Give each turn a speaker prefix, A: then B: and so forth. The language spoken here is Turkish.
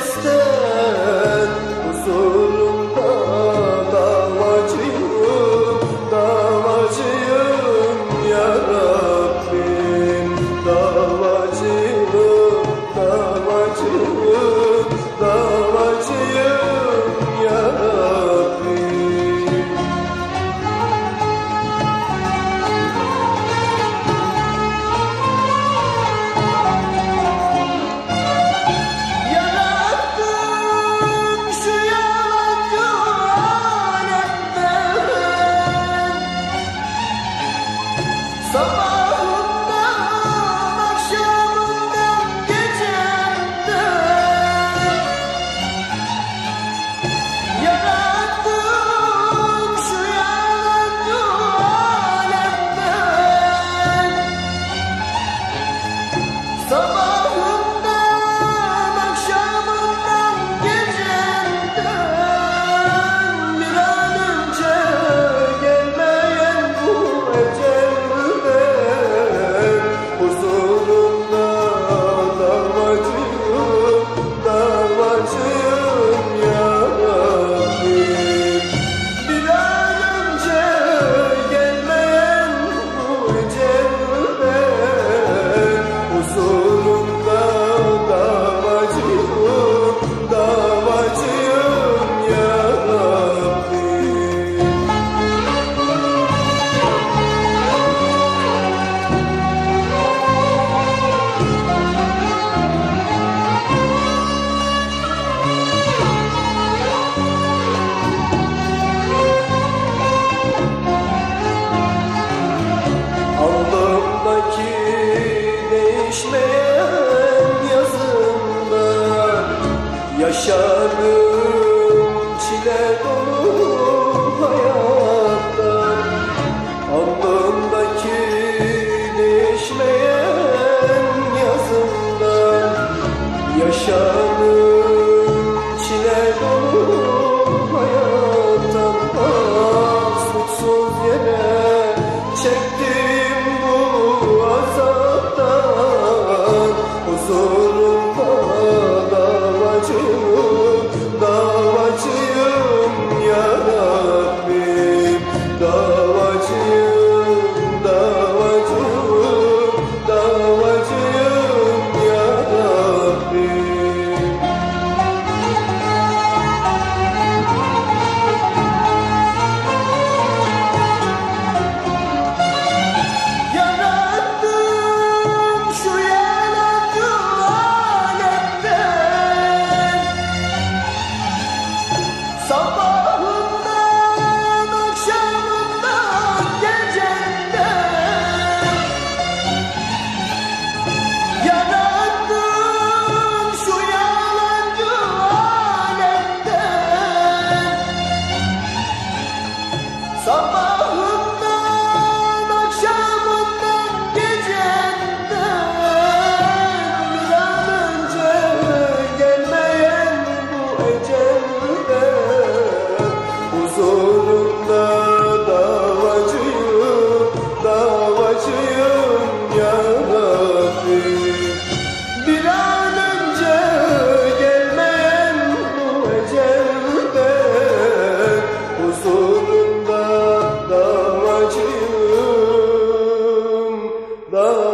A: sesten huzur Somebody Perişanım çile dolu hayatta. Alnımdaki değişmeyen yazımdan Yaşarım Oh, Oh.